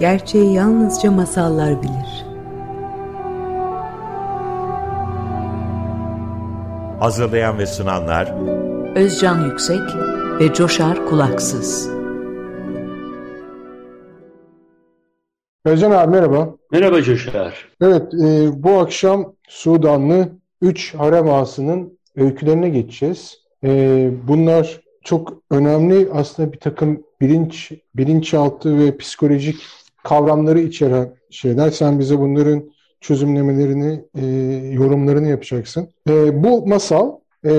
Gerçeği yalnızca masallar bilir. Hazırlayan ve sunanlar Özcan Yüksek ve Coşar Kulaksız. Özcan abi merhaba. Merhaba Coşar. Evet, e, bu akşam Sudanlı 3 harem ağasının öykülerine geçeceğiz. E, bunlar çok önemli aslında bir takım bilinç bilinçaltı ve psikolojik kavramları içeren şeyler. Sen bize bunların çözümlemelerini, e, yorumlarını yapacaksın. E, bu masal e,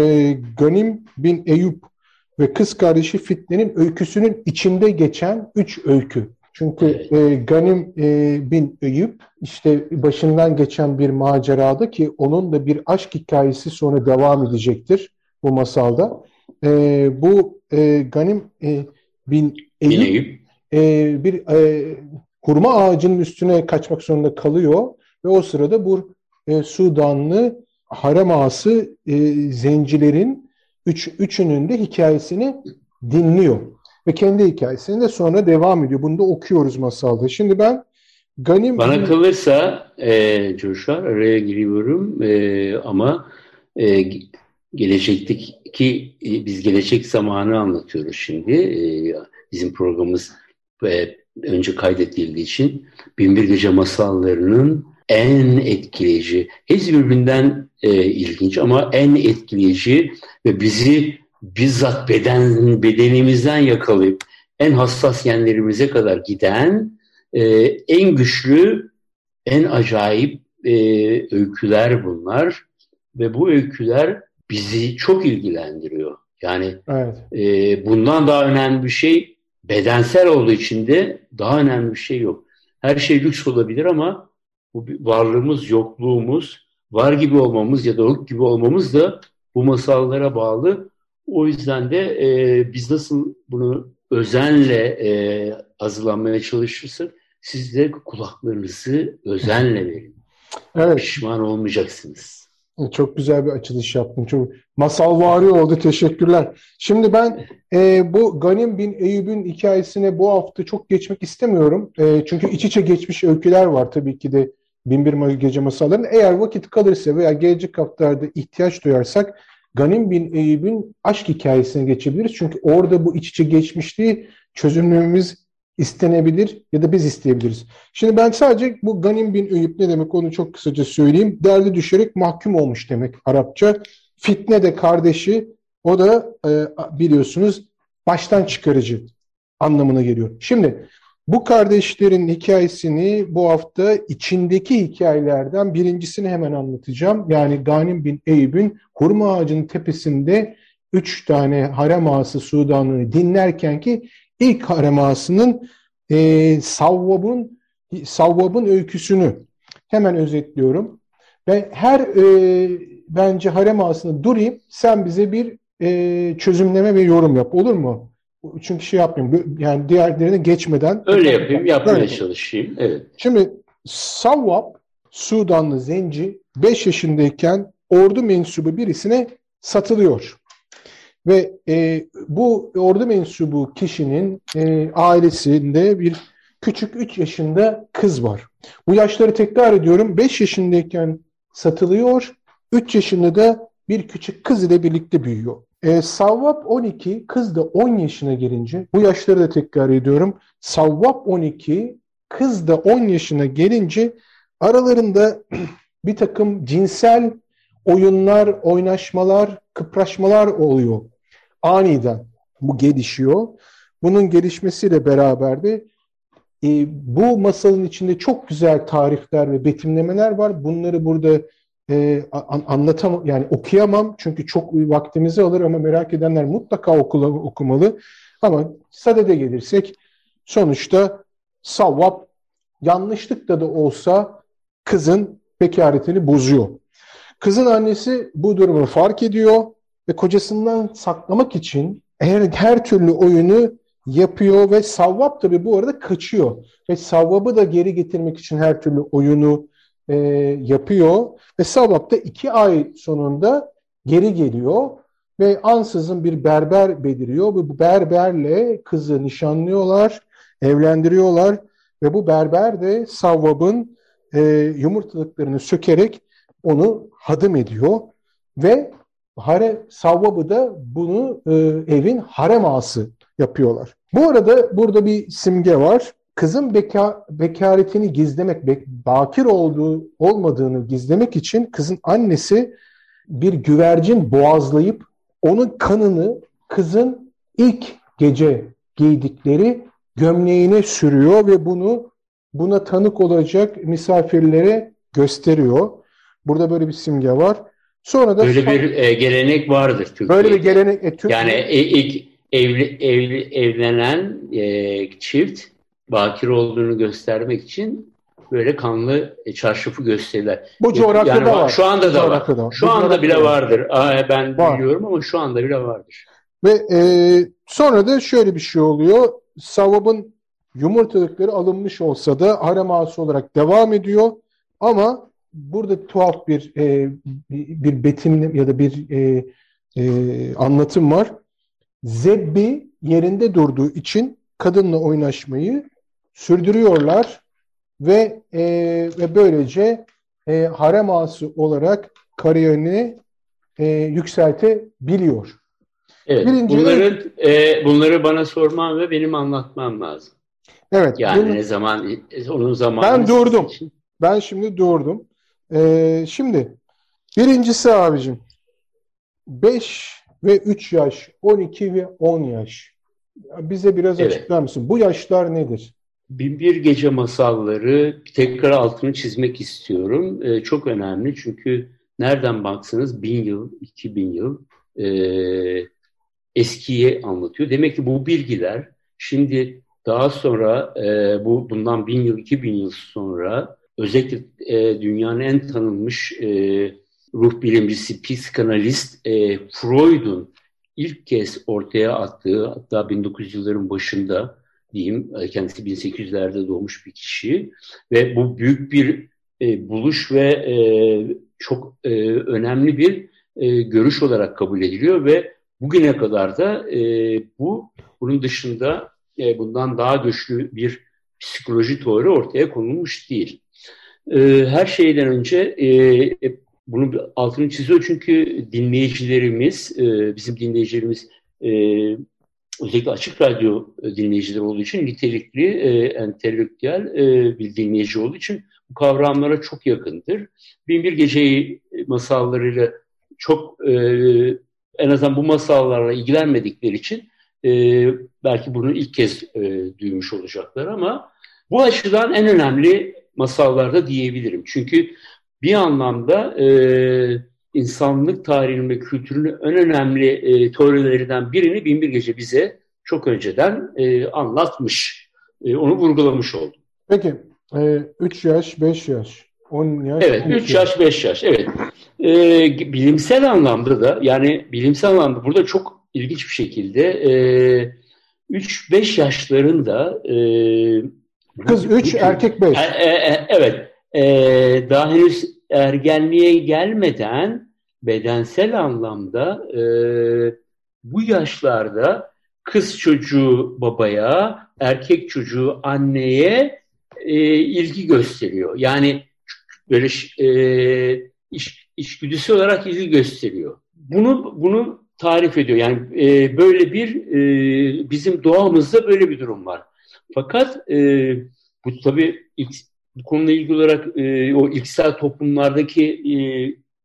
Ganim bin Eyüp ve kız kardeşi Fitne'nin öyküsünün içinde geçen üç öykü. Çünkü e, Ganim e, bin Eyüp işte başından geçen bir macerada ki onun da bir aşk hikayesi sonra devam edecektir bu masalda. E, bu e, Ganim e, bin Eyüp, Eyüp. E, bir e, hurma ağacının üstüne kaçmak zorunda kalıyor ve o sırada bu e, Sudanlı harem ağası e, zencilerin üç, üçünün de hikayesini dinliyor. Ve kendi hikayesini de sonra devam ediyor. Bunu da okuyoruz masalda. Şimdi ben Ganim... Bana kalırsa e, Coşar araya giriyorum e, ama e, gelecekteki e, biz gelecek zamanı anlatıyoruz şimdi. E, bizim programımız e, önce kaydedildiği için Binbir Gece masallarının en etkileyici, hepsi birbirinden e, ilginç ama en etkileyici ve bizi bizzat beden bedenimizden yakalayıp en hassas yerlerimize kadar giden e, en güçlü, en acayip e, öyküler bunlar ve bu öyküler bizi çok ilgilendiriyor. Yani evet. e, bundan daha önemli bir şey bedensel olduğu için de daha önemli bir şey yok. Her şey lüks olabilir ama bu varlığımız, yokluğumuz, var gibi olmamız ya da yok gibi olmamız da bu masallara bağlı. O yüzden de e, biz nasıl bunu özenle e, hazırlanmaya çalışırsak siz de kulaklarınızı özenle verin. Evet. Pişman olmayacaksınız. Çok güzel bir açılış yaptın. Çok masal vari oldu. Teşekkürler. Şimdi ben e, bu Ganim bin Eyüp'ün hikayesine bu hafta çok geçmek istemiyorum. E, çünkü iç içe geçmiş öyküler var tabii ki de Binbir Gece masallarının. Eğer vakit kalırsa veya gelecek haftalarda ihtiyaç duyarsak Ganim bin Eyüp'ün aşk hikayesine geçebiliriz. Çünkü orada bu iç içe geçmişliği çözümlememiz istenebilir ya da biz isteyebiliriz. Şimdi ben sadece bu Ganim bin Eyüp ne demek onu çok kısaca söyleyeyim. Derdi düşerek mahkum olmuş demek Arapça. Fitne de kardeşi o da e, biliyorsunuz baştan çıkarıcı anlamına geliyor. Şimdi bu kardeşlerin hikayesini bu hafta içindeki hikayelerden birincisini hemen anlatacağım. Yani Ganim bin Eyüp'ün hurma ağacının tepesinde üç tane harem ağası Sudan'ı dinlerken ki ilk harem ağasının e, Savvab'ın Savvab'ın öyküsünü hemen özetliyorum. Ben her e, bence harem ağasını durayım sen bize bir e, çözümleme ve yorum yap olur mu? Çünkü şey yapmayayım. Yani diğerlerine geçmeden. Öyle yapayım. Yapmaya öyle. çalışayım. Evet. Şimdi Savvab Sudanlı zenci 5 yaşındayken ordu mensubu birisine satılıyor. Ve e, bu ordu mensubu kişinin e, ailesinde bir küçük 3 yaşında kız var. Bu yaşları tekrar ediyorum. 5 yaşındayken satılıyor. 3 yaşında da bir küçük kız ile birlikte büyüyor. E, Savvap 12, kız da 10 yaşına gelince, bu yaşları da tekrar ediyorum. Savvap 12, kız da 10 yaşına gelince aralarında bir takım cinsel oyunlar, oynaşmalar, kıpraşmalar oluyor. Aniden bu gelişiyor. Bunun gelişmesiyle beraber de e, bu masalın içinde çok güzel tarifler ve betimlemeler var. Bunları burada e, an, anlatamam yani okuyamam çünkü çok vaktimizi alır ama merak edenler mutlaka okula, okumalı. Ama sadede gelirsek sonuçta savvap yanlışlıkla da olsa kızın bekaretini bozuyor. Kızın annesi bu durumu fark ediyor ve kocasından saklamak için her, her türlü oyunu yapıyor ve Savvap tabi bu arada kaçıyor. Ve Savvap'ı da geri getirmek için her türlü oyunu e, yapıyor. Ve Savvap da iki ay sonunda geri geliyor ve ansızın bir berber beliriyor. Ve bu berberle kızı nişanlıyorlar, evlendiriyorlar ve bu berber de Savvab'ın e, yumurtalıklarını sökerek onu hadım ediyor ve hare, Savvab'ı da bunu e, evin harem ağası yapıyorlar. Bu arada burada bir simge var. Kızın beka, bekaretini gizlemek, bek, bakir olduğu olmadığını gizlemek için kızın annesi bir güvercin boğazlayıp onun kanını kızın ilk gece giydikleri gömleğine sürüyor ve bunu buna tanık olacak misafirlere gösteriyor. Burada böyle bir simge var. Sonra da böyle bir e, gelenek vardır Türkiye'de. Böyle bir gelenek e, Türkiye... Yani e, ilk evli, evli evlenen e, çift bakir olduğunu göstermek için böyle kanlı e, çarşafı gösterirler. Bu coğrafyada yani, var. Şu anda da var. var. Şu Bu anda bile vardır. Aa, ben var. biliyorum ama şu anda bile vardır. Ve e, sonra da şöyle bir şey oluyor. Savab'ın yumurtalıkları alınmış olsa da harem ağası olarak devam ediyor. Ama burada tuhaf bir e, bir betimle ya da bir e, e, anlatım var. Zebbi yerinde durduğu için kadınla oynaşmayı sürdürüyorlar ve e, ve böylece e, harem ağası olarak kariyerini e, yükseltebiliyor. Evet, Birinci bunları, e, bunları bana sorman ve benim anlatmam lazım. Evet. Yani bunu, ne zaman, onun zamanı... Ben durdum. Için. Ben şimdi durdum. Ee, şimdi birincisi abicim 5 ve 3 yaş, 12 ve 10 yaş. Bize biraz evet. açıklar mısın? Bu yaşlar nedir? Binbir Gece Masalları tekrar altını çizmek istiyorum. Ee, çok önemli çünkü nereden baksanız bin yıl, iki bin yıl e, eskiye anlatıyor. Demek ki bu bilgiler şimdi daha sonra e, bu bundan bin yıl, iki bin yıl sonra özellikle e, dünyanın en tanınmış e, ruh bilimcisi, psikanalist e, Freud'un ilk kez ortaya attığı hatta 1900'lerin başında diyeyim kendisi 1800'lerde doğmuş bir kişi ve bu büyük bir e, buluş ve e, çok e, önemli bir e, görüş olarak kabul ediliyor ve bugüne kadar da e, bu bunun dışında e, bundan daha güçlü bir psikoloji teori ortaya konulmuş değil. E, her şeyden önce e, e bunun altını çiziyor çünkü dinleyicilerimiz, e, bizim dinleyicilerimiz e, özellikle açık radyo dinleyicileri olduğu için nitelikli, e, entelektüel e, bir dinleyici olduğu için bu kavramlara çok yakındır. Binbir Geceyi masallarıyla çok e, en azından bu masallarla ilgilenmedikleri için e, belki bunu ilk kez e, duymuş olacaklar ama bu açıdan en önemli masallarda diyebilirim. Çünkü bir anlamda e, insanlık tarihinin ve kültürünün en önemli e, teorilerinden birini Binbir Gece bize çok önceden e, anlatmış. E, onu vurgulamış oldu. Peki, 3 e, yaş, 5 yaş, 10 yaş. Evet, 3 yaş, 5 yaş. Evet. E, bilimsel anlamda da yani bilimsel anlamda burada çok ilginç bir şekilde e, 3-5 yaşlarında e, Kız 3, erkek 5. E, e, evet. E, daha henüz ergenliğe gelmeden bedensel anlamda e, bu yaşlarda kız çocuğu babaya, erkek çocuğu anneye e, ilgi gösteriyor. Yani böyle e, iş, işgüdüsü olarak ilgi gösteriyor. Bunu bunu tarif ediyor. Yani e, böyle bir e, bizim doğamızda böyle bir durum var. Fakat e, bu tabii bu konuyla ilgili olarak e, o ilksel toplumlardaki e,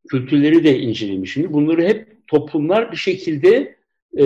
kültürleri de incelemiş. Şimdi bunları hep toplumlar bir şekilde e,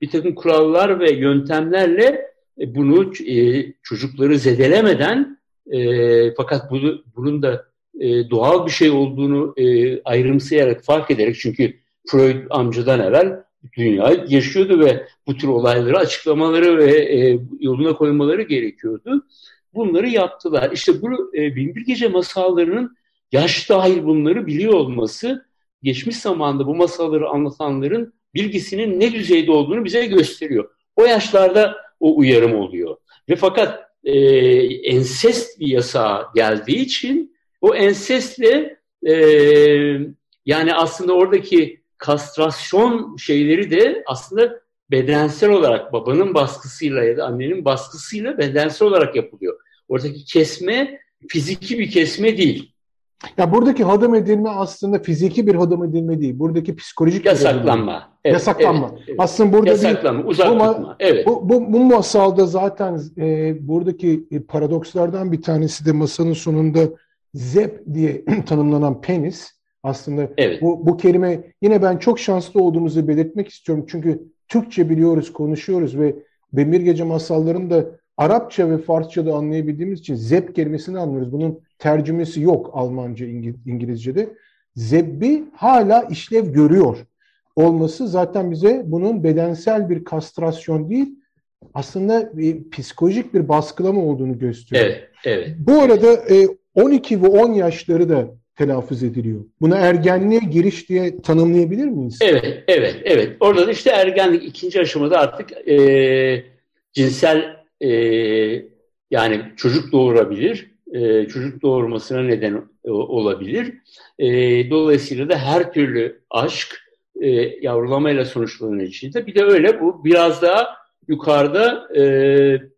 bir takım kurallar ve yöntemlerle e, bunu e, çocukları zedelemeden e, fakat bunu, bunun da e, doğal bir şey olduğunu e, ayrımsayarak fark ederek çünkü Freud amcadan evvel dünya yaşıyordu ve bu tür olayları açıklamaları ve e, yoluna koymaları gerekiyordu. Bunları yaptılar. İşte bu e, Binbir Gece masallarının yaş dahil bunları biliyor olması geçmiş zamanda bu masalları anlatanların bilgisinin ne düzeyde olduğunu bize gösteriyor. O yaşlarda o uyarım oluyor. Ve fakat e, ensest bir yasa geldiği için o ensestle e, yani aslında oradaki kastrasyon şeyleri de aslında bedensel olarak babanın baskısıyla ya da annenin baskısıyla bedensel olarak yapılıyor. Oradaki kesme fiziki bir kesme değil. Ya buradaki hadım edilme aslında fiziki bir hadım edilme değil. Buradaki psikolojik yasaklanma. Evet, yasaklanma. Evet, evet. Aslında burada yasaklanma, bir, uzak bu, tutma. Evet. Bu, bu, bu masalda zaten e, buradaki e, paradokslardan bir tanesi de masanın sonunda zep diye tanımlanan penis. Aslında evet. bu, bu kelime yine ben çok şanslı olduğumuzu belirtmek istiyorum. Çünkü Türkçe biliyoruz, konuşuyoruz ve Bemir Gece masallarını da Arapça ve Farsça'da anlayabildiğimiz için zep kelimesini anlıyoruz. Bunun tercümesi yok Almanca, İngilizce'de. Zebbi hala işlev görüyor olması zaten bize bunun bedensel bir kastrasyon değil, aslında bir psikolojik bir baskılama olduğunu gösteriyor. Evet, evet. Bu arada 12 e, ve 10 yaşları da telaffuz ediliyor. Bunu ergenliğe giriş diye tanımlayabilir miyiz? Evet, evet, evet. Orada da işte ergenlik ikinci aşamada artık e, cinsel e, yani çocuk doğurabilir, e, çocuk doğurmasına neden olabilir. E, dolayısıyla da her türlü aşk e, yavrulamayla sonuçlanan içinde. Bir de öyle bu biraz daha yukarıda e,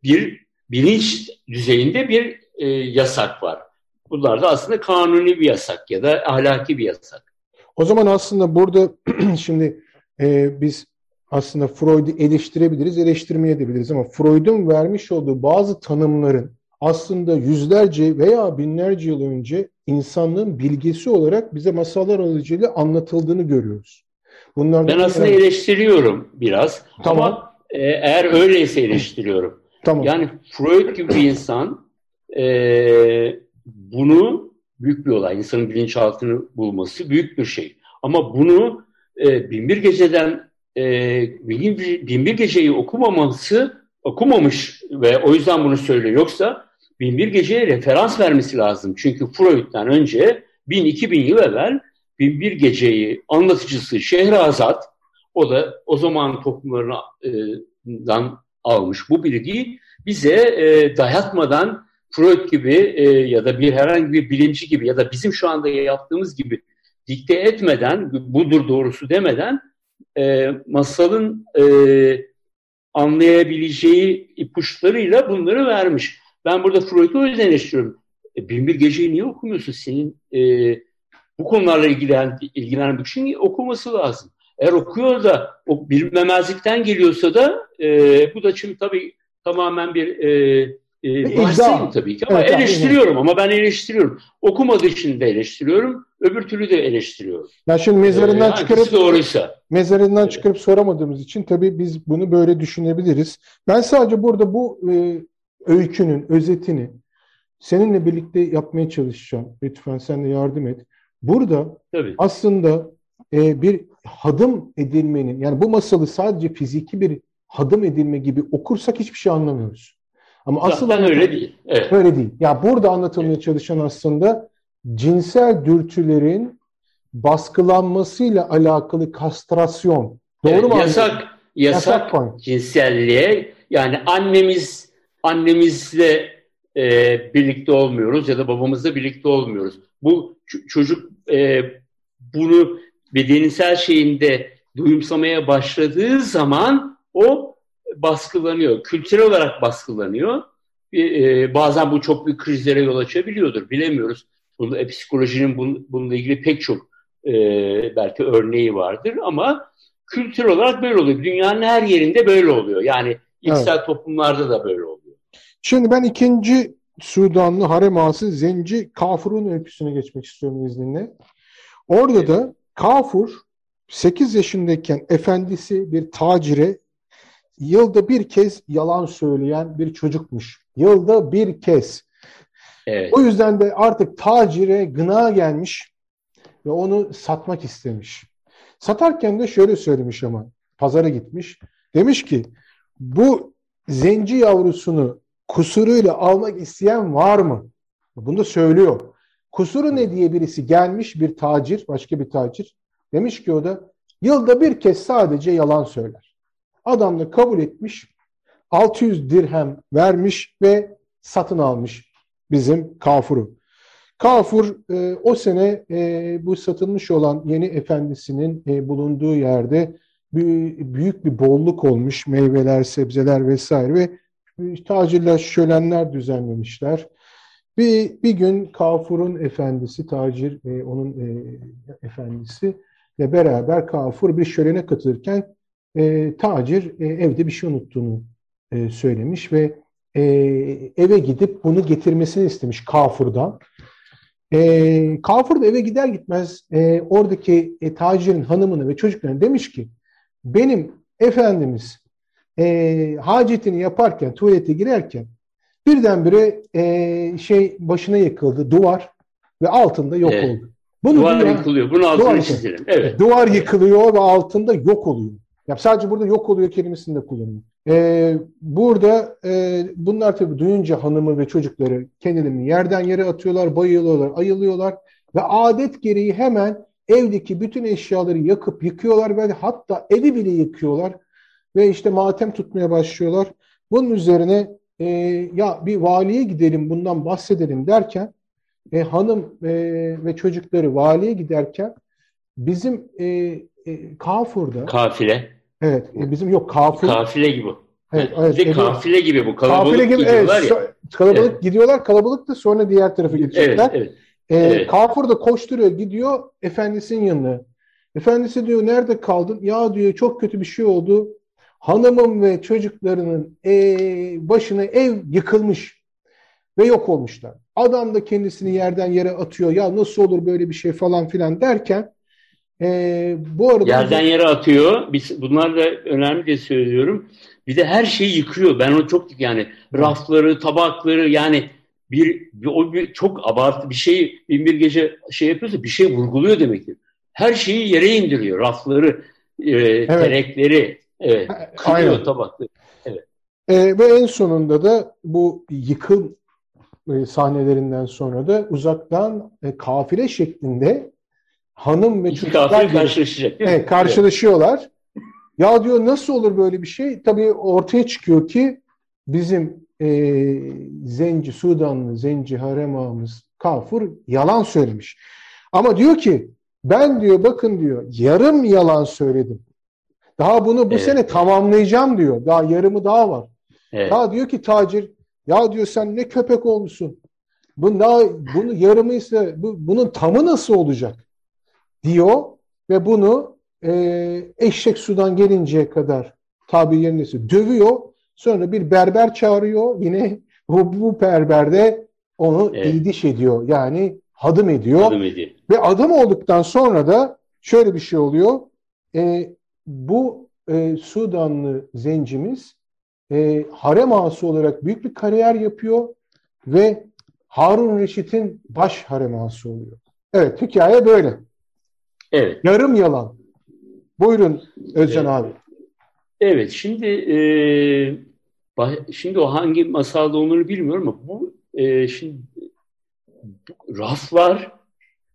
bir bilinç düzeyinde bir e, yasak var. Bunlar da aslında kanuni bir yasak ya da ahlaki bir yasak. O zaman aslında burada şimdi e, biz aslında Freud'u eleştirebiliriz, eleştirmeye edebiliriz ama Freud'un vermiş olduğu bazı tanımların aslında yüzlerce veya binlerce yıl önce insanlığın bilgisi olarak bize masallar aracılığıyla anlatıldığını görüyoruz. Bunlardan ben aslında yani... eleştiriyorum biraz tamam. ama e, eğer öyleyse eleştiriyorum. Tamam. Yani Freud gibi bir insan e, bunu büyük bir olay. İnsanın bilinçaltını bulması büyük bir şey. Ama bunu e, Binbir Gece'den e, Binbir, Binbir Gece'yi okumaması okumamış ve o yüzden bunu söylüyor. Yoksa Binbir Gece'ye referans vermesi lazım. Çünkü Freud'dan önce 1000-2000 yıl evvel Binbir Gece'yi anlatıcısı Şehrazat o da o zaman toplumlarından almış bu bilgiyi bize e, dayatmadan Freud gibi e, ya da bir herhangi bir bilimci gibi ya da bizim şu anda yaptığımız gibi dikte etmeden, budur doğrusu demeden e, masalın e, anlayabileceği ipuçlarıyla bunları vermiş. Ben burada Freud'u o. E, Binbir Gece'yi niye okumuyorsun? Senin e, bu konularla ilgilen, ilgilenen bir kişinin okuması lazım. Eğer okuyor da o bilmemezlikten geliyorsa da e, bu da şimdi tabii tamamen bir e, e, varsayım tabii ki ama evet, eleştiriyorum ama ben eleştiriyorum. Okumadığı için de eleştiriyorum, öbür türlü de eleştiriyorum. Ya şimdi mezarından ee, çıkarıp doğruysa. Mezarından evet. çıkarıp soramadığımız için tabii biz bunu böyle düşünebiliriz. Ben sadece burada bu e, öykünün özetini seninle birlikte yapmaya çalışacağım. Lütfen sen de yardım et. Burada tabii. aslında e, bir hadım edilmenin yani bu masalı sadece fiziki bir hadım edilme gibi okursak hiçbir şey anlamıyoruz. Ama asıl Zaten öyle değil. Evet. Öyle değil. Ya burada anlatılmaya evet. çalışan aslında cinsel dürtülerin baskılanmasıyla alakalı kastrasyon. Doğru evet, mu? Yasak, yasak, yasak cinselliğe yani annemiz annemizle e, birlikte olmuyoruz ya da babamızla birlikte olmuyoruz. Bu çocuk e, bunu bedensel şeyinde duyumsamaya başladığı zaman o baskılanıyor. Kültürel olarak baskılanıyor. E, bazen bu çok büyük krizlere yol açabiliyordur. Bilemiyoruz. Bunu, e, psikolojinin bun, bununla ilgili pek çok e, belki örneği vardır ama kültür olarak böyle oluyor. Dünyanın her yerinde böyle oluyor. Yani içsel evet. toplumlarda da böyle oluyor. Şimdi ben ikinci Sudanlı harem ağası Zenci Kafur'un öyküsüne geçmek istiyorum izninle. Orada evet. da Kafur 8 yaşındayken efendisi bir tacire yılda bir kez yalan söyleyen bir çocukmuş. Yılda bir kez. Evet. O yüzden de artık tacire gına gelmiş ve onu satmak istemiş. Satarken de şöyle söylemiş ama pazara gitmiş. Demiş ki bu zenci yavrusunu kusuruyla almak isteyen var mı? Bunu da söylüyor. Kusuru ne diye birisi gelmiş bir tacir, başka bir tacir. Demiş ki o da yılda bir kez sadece yalan söyler. Adam da kabul etmiş. 600 dirhem vermiş ve satın almış bizim Kafur'u. Kafur e, o sene e, bu satılmış olan yeni efendisinin e, bulunduğu yerde büyük bir bolluk olmuş meyveler, sebzeler vesaire ve tacirler şölenler düzenlemişler. Bir, bir gün Kafur'un efendisi, tacir e, onun e, efendisi ile beraber Kafur bir şölene katılırken e, tacir e, evde bir şey unuttuğunu e, söylemiş ve e, eve gidip bunu getirmesini istemiş Kafur'dan. E, Kafur da eve gider gitmez e, oradaki e, tacirin hanımını ve çocuklarına demiş ki benim efendimiz e, hacetini yaparken, tuvalete girerken birdenbire e, şey başına yıkıldı, duvar ve altında yok evet. oldu. Bunu duvar dünya, yıkılıyor. Bunun altını duvar, çizelim. Evet. Duvar yıkılıyor ve altında yok oluyor. Ya sadece burada yok oluyor kelimesini de kullanıyor. Ee, burada e, bunlar tabii duyunca hanımı ve çocukları kendilerini yerden yere atıyorlar, bayılıyorlar, ayılıyorlar ve adet gereği hemen evdeki bütün eşyaları yakıp yıkıyorlar ve hatta evi bile yıkıyorlar ve işte matem tutmaya başlıyorlar. Bunun üzerine e, ya bir valiye gidelim bundan bahsedelim derken e, hanım e, ve çocukları valiye giderken bizim e, e, Kafur'da kafile evet e, bizim yok Kafur kafile gibi Evet, evet, bir kafile gibi bu kalabalık kafile gibi, gidiyorlar evet, ya. Kalabalık evet. gidiyorlar kalabalık da sonra diğer tarafa gidecekler. Evet, evet. Ee, evet. Kafur da koşturuyor gidiyor efendisinin yanına. Efendisi diyor nerede kaldın? Ya diyor çok kötü bir şey oldu. Hanımım ve çocuklarının e, başına ev yıkılmış ve yok olmuşlar. Adam da kendisini yerden yere atıyor. Ya nasıl olur böyle bir şey falan filan derken e, bu arada... Yerden yere atıyor. Biz, bunlar da önemli diye söylüyorum. Bir de her şeyi yıkıyor. Ben onu çok yani rafları, tabakları yani bir, bir o bir çok abartı bir şey bin bir gece şey yapıyorsa bir şey vurguluyor demektir. Her şeyi yere indiriyor. Rafları, e, evet. terekleri, evet, kırıyor tabakları. Evet. E, ve en sonunda da bu yıkım e, sahnelerinden sonra da uzaktan e, kafile şeklinde hanım ve İki çocuklar karşılaşacak. Evet, karşılaşıyorlar. Evet. Ya diyor nasıl olur böyle bir şey? Tabii ortaya çıkıyor ki bizim e, Zenci, Sudanlı Zenci harem ağamız Kafur yalan söylemiş. Ama diyor ki ben diyor bakın diyor yarım yalan söyledim. Daha bunu bu evet. sene tamamlayacağım diyor. Daha yarımı daha var. Evet. Daha diyor ki tacir ya diyor sen ne köpek olmuşsun. Bu daha bunu yarımıysa bu, bunun tamı nasıl olacak? Diyor ve bunu e, eşek sudan gelinceye kadar tabi yerindeyse dövüyor. Sonra bir berber çağırıyor. Yine bu, bu berber de onu evet. iydiş ediyor. Yani hadım ediyor. Hadım ediyor. Ve adım olduktan sonra da şöyle bir şey oluyor. E, bu e, Sudanlı zencimiz e, harem ağası olarak büyük bir kariyer yapıyor ve Harun Reşit'in baş harem ağası oluyor. Evet hikaye böyle. Evet. Yarım yalan. Buyurun Özcan evet. abi. Evet şimdi e, şimdi o hangi masalda olduğunu bilmiyorum ama bu e, şimdi bu raflar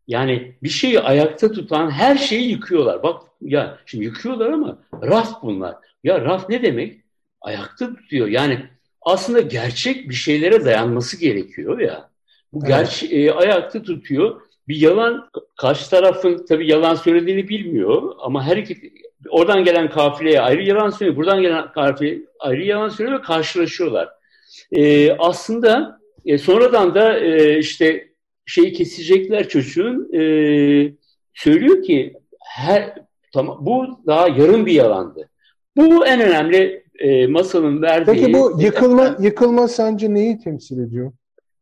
yani bir şeyi ayakta tutan her şeyi yıkıyorlar. Bak ya şimdi yıkıyorlar ama raf bunlar. Ya raf ne demek? Ayakta tutuyor. Yani aslında gerçek bir şeylere dayanması gerekiyor ya. Bu evet. gerçek e, ayakta tutuyor. Bir yalan karşı tarafın tabii yalan söylediğini bilmiyor ama her iki oradan gelen kafileye ayrı yalan söylüyor, buradan gelen kafile ayrı yalan söylüyor ve karşılaşıyorlar. E, aslında e, sonradan da e, işte şeyi kesecekler çocuğun e, söylüyor ki her tamam bu daha yarım bir yalandı. Bu en önemli e, masalın verdiği. Peki bu yıkılma yıkılma sence neyi temsil ediyor?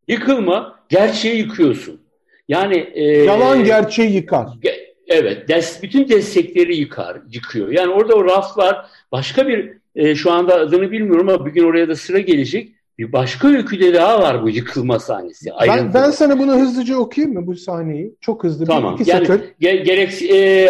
Yıkılma gerçeği yıkıyorsun. Yani e, yalan gerçeği yıkar. Ge, evet, des, bütün destekleri yıkar, yıkıyor. Yani orada o raflar başka bir e, şu anda adını bilmiyorum ama bir gün oraya da sıra gelecek. Bir başka öyküde daha var bu yıkılma sahnesi. Ben, ben sana bunu hızlıca okuyayım mı bu sahneyi? Çok hızlı. Tamam. Bir, iki yani, ge, gerek, e,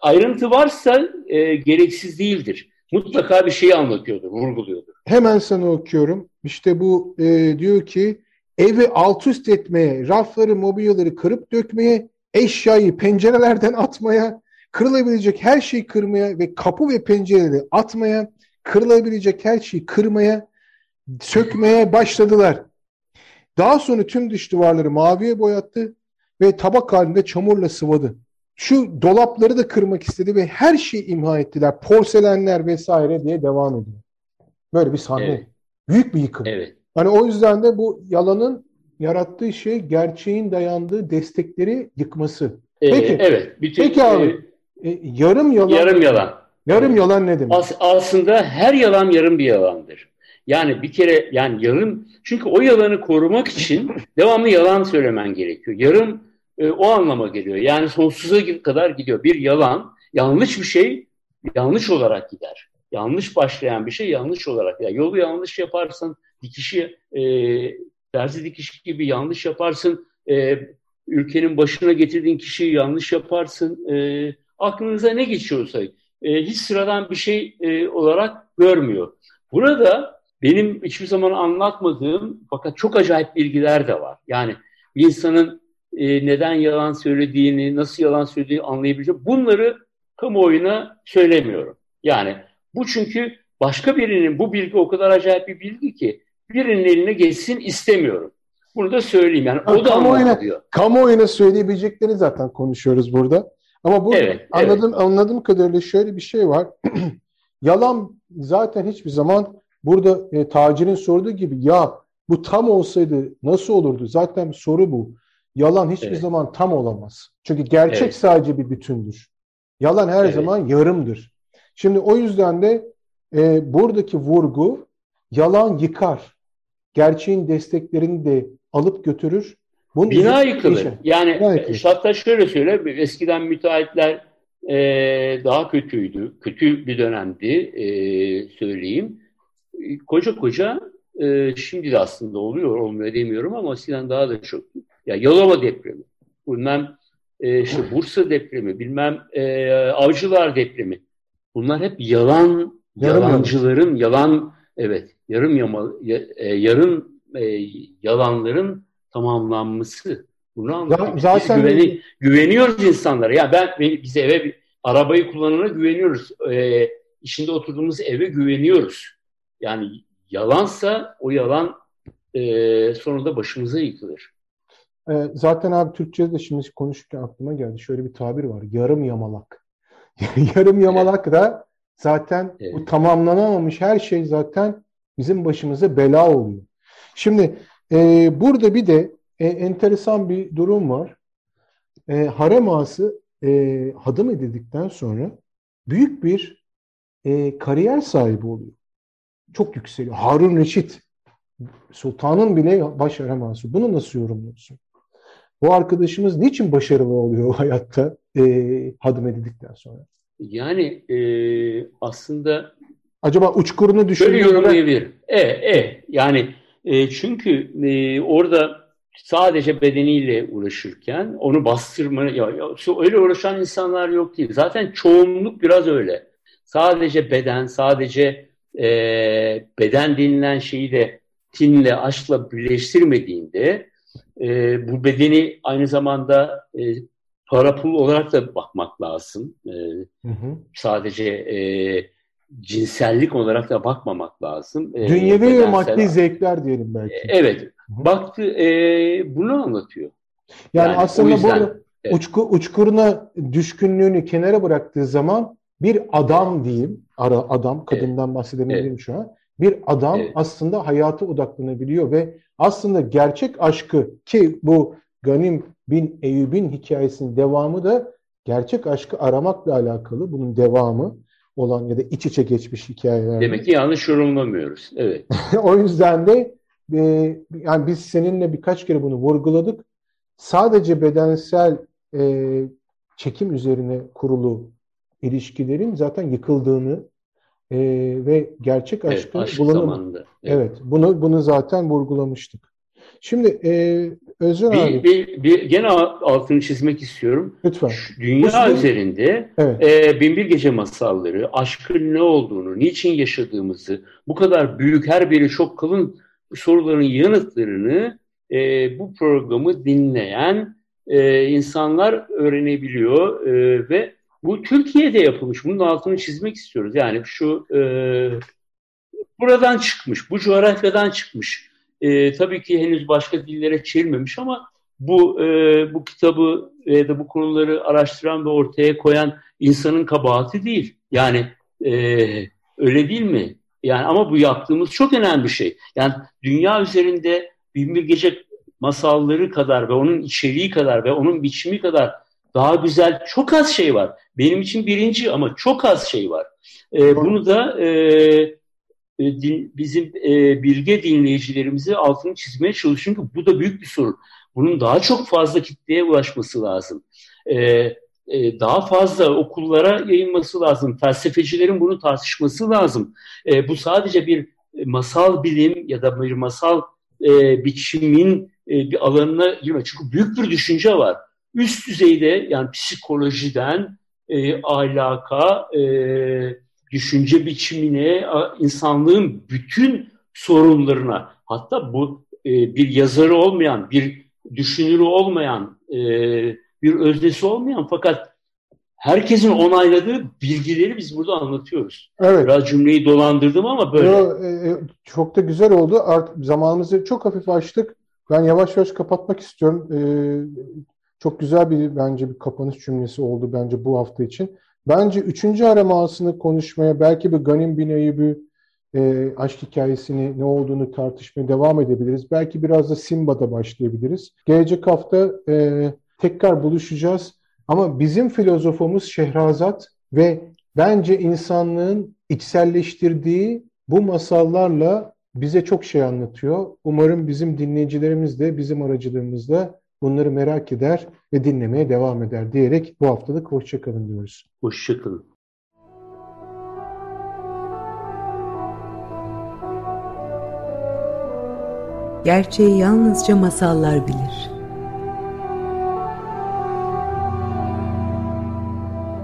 ayrıntı varsa e, gereksiz değildir. Mutlaka bir şey anlatıyordur, vurguluyordur. Hemen sana okuyorum. İşte bu e, diyor ki evi alt üst etmeye, rafları, mobilyaları kırıp dökmeye, eşyayı pencerelerden atmaya, kırılabilecek her şeyi kırmaya ve kapı ve pencereleri atmaya, kırılabilecek her şeyi kırmaya, sökmeye başladılar. Daha sonra tüm dış duvarları maviye boyattı ve tabak halinde çamurla sıvadı. Şu dolapları da kırmak istedi ve her şeyi imha ettiler. Porselenler vesaire diye devam ediyor. Böyle bir sahne. Evet. Büyük bir yıkım. Evet. Hani o yüzden de bu yalanın yarattığı şey gerçeğin dayandığı destekleri yıkması. Ee, Peki. Evet. Bütün, Peki abi. E, yarım yalan. Yarım yalan. Yarım yalan ne demek? As, aslında her yalan yarım bir yalandır. Yani bir kere yani yarım çünkü o yalanı korumak için devamlı yalan söylemen gerekiyor. Yarım e, o anlama geliyor. Yani sonsuza kadar gidiyor. Bir yalan, yanlış bir şey yanlış olarak gider. Yanlış başlayan bir şey yanlış olarak. Yani yolu yanlış yaparsın, dikişi e, terzi dikiş gibi yanlış yaparsın. E, ülkenin başına getirdiğin kişiyi yanlış yaparsın. E, aklınıza ne geçiyorsa e, hiç sıradan bir şey e, olarak görmüyor. Burada benim hiçbir zaman anlatmadığım fakat çok acayip bilgiler de var. Yani bir insanın e, neden yalan söylediğini, nasıl yalan söylediğini anlayabileceğim. Bunları kamuoyuna söylemiyorum. Yani bu çünkü başka birinin bu bilgi o kadar acayip bir bilgi ki birinin eline geçsin istemiyorum. Bunu da söyleyeyim yani. O da kamuoyuna, kamuoyuna söyleyebileceklerini zaten konuşuyoruz burada. Ama bu Evet, anladığım, anladığım kadarıyla şöyle bir şey var. Yalan zaten hiçbir zaman burada e, tacirin sorduğu gibi ya bu tam olsaydı nasıl olurdu? Zaten soru bu. Yalan hiçbir Evet. zaman tam olamaz. Çünkü gerçek Evet. sadece bir bütündür. Yalan her Evet. zaman yarımdır. Şimdi o yüzden de e, buradaki vurgu yalan yıkar. Gerçeğin desteklerini de alıp götürür. Bunun Bina yıkılır. değişir. Yani hatta şöyle söyle, eskiden müteahhitler e, daha kötüydü. Kötü bir dönemdi e, söyleyeyim. Koca koca e, şimdi de aslında oluyor, olmuyor demiyorum ama eskiden daha da çok. Ya Yalova depremi, bilmem e, işte Bursa depremi, bilmem e, Avcılar depremi. Bunlar hep yalan, Yarım yalancıların, yalan, evet, yarım yama, ya- e, yarım e, yalanların tamamlanması. Bunu anlatıyor. Zaten- güveni- güveniyoruz insanlara. Ya ben beni- biz eve bir- arabayı kullanana güveniyoruz. E, içinde oturduğumuz eve güveniyoruz. Yani yalansa o yalan e, sonunda başımıza yıkılır. E, zaten abi Türkçe'de de şimdi konuşurken aklıma geldi. Şöyle bir tabir var. Yarım yamalak. Yarım yamalak da zaten bu Evet. tamamlanamamış her şey zaten bizim başımıza bela oluyor. Şimdi e, burada bir de e, enteresan bir durum var. E, harem ağası e, hadım edildikten sonra büyük bir e, kariyer sahibi oluyor. Çok yükseliyor. Harun Reşit sultanın bile baş harem ağası. Bunu nasıl yorumluyorsun? Bu arkadaşımız niçin başarılı oluyor hayatta e, hadım edildikten sonra? Yani e, aslında Acaba uçkurunu düşündüğünde yorumlayabilirim. E, e. Yani e, çünkü e, orada sadece bedeniyle uğraşırken onu bastırma, ya, ya, öyle uğraşan insanlar yok değil. Zaten çoğunluk biraz öyle. Sadece beden, sadece e, beden denilen şeyi de tinle, aşkla birleştirmediğinde e, bu bedeni aynı zamanda e, para pul olarak da bakmak lazım. E, Hı hı. sadece e, cinsellik olarak da bakmamak lazım. E, dünyevi ve maddi zevkler diyelim belki. Evet. hı. Baktı e, bunu anlatıyor. Yani, yani aslında yüzden, burada evet. uçku, uçkuruna düşkünlüğünü kenara bıraktığı zaman bir adam diyeyim, ara adam, kadından bahsedemiyorum şu an. Bir adam Evet. aslında hayata odaklanabiliyor ve aslında gerçek aşkı ki bu Ganim bin Eyyub'in hikayesinin devamı da gerçek aşkı aramakla alakalı. Bunun devamı olan ya da iç içe geçmiş hikayeler. Demek ki yanlış yorumlamıyoruz. Evet. o yüzden de e, yani biz seninle birkaç kere bunu vurguladık. Sadece bedensel e, çekim üzerine kurulu ilişkilerin zaten yıkıldığını e, ve gerçek evet aşkın aşk bulunam- zamanında. Evet. Evet, bunu bunu zaten vurgulamıştık. Şimdi e, Özcan abi Bir, bir, bir, gene altını çizmek istiyorum. lütfen. Şu Dünya Bu- üzerinde Evet. e, Binbir Gece masalları, aşkın ne olduğunu, niçin yaşadığımızı, bu kadar büyük, her biri çok kalın soruların yanıtlarını e, bu programı dinleyen e, insanlar öğrenebiliyor e, ve bu Türkiye'de yapılmış. Bunun altını çizmek istiyoruz. Yani şu e, buradan çıkmış, bu coğrafyadan çıkmış. E, tabii ki henüz başka dillere çevrilmemiş ama bu e, bu kitabı ya da bu konuları araştıran ve ortaya koyan insanın kabahati değil. Yani e, öyle değil mi? Yani ama bu yaptığımız çok önemli bir şey. Yani dünya üzerinde Binbir Gece masalları kadar ve onun içeriği kadar ve onun biçimi kadar daha güzel çok az şey var. Benim için birinci ama çok az şey var. E, bunu da e, bizim e, bilge dinleyicilerimize altını çizmeye çalışıyorum çünkü bu da büyük bir sorun. Bunun daha çok fazla kitleye ulaşması lazım. E, e, daha fazla okullara yayılması lazım. Felsefecilerin bunu tartışması lazım. E, bu sadece bir masal bilim ya da bir masal e, biçimin e, bir alanına girme. Çünkü büyük bir düşünce var. Üst düzeyde yani psikolojiden e, ahlaka, e, düşünce biçimine, insanlığın bütün sorunlarına hatta bu e, bir yazarı olmayan, bir düşünürü olmayan, e, bir öznesi olmayan fakat herkesin onayladığı bilgileri biz burada anlatıyoruz. Evet. Biraz cümleyi dolandırdım ama böyle. Yo, e, e, çok da güzel oldu. Artık zamanımızı çok hafif açtık. Ben yavaş yavaş kapatmak istiyorum. E, çok güzel bir bence bir kapanış cümlesi oldu bence bu hafta için. Bence üçüncü aramasını konuşmaya belki bir Ganim Bin Eyyub'ü e, aşk hikayesini ne olduğunu tartışmaya devam edebiliriz. Belki biraz da Simba'da başlayabiliriz. Gelecek hafta e, tekrar buluşacağız. Ama bizim filozofumuz Şehrazat ve bence insanlığın içselleştirdiği bu masallarla bize çok şey anlatıyor. Umarım bizim dinleyicilerimiz de bizim aracılığımızda bunları merak eder ve dinlemeye devam eder diyerek bu haftalık hoşçakalın diyoruz. Hoşçakalın. Gerçeği yalnızca masallar bilir.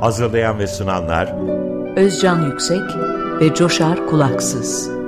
Hazırlayan ve sunanlar Özcan Yüksek ve Coşar Kulaksız.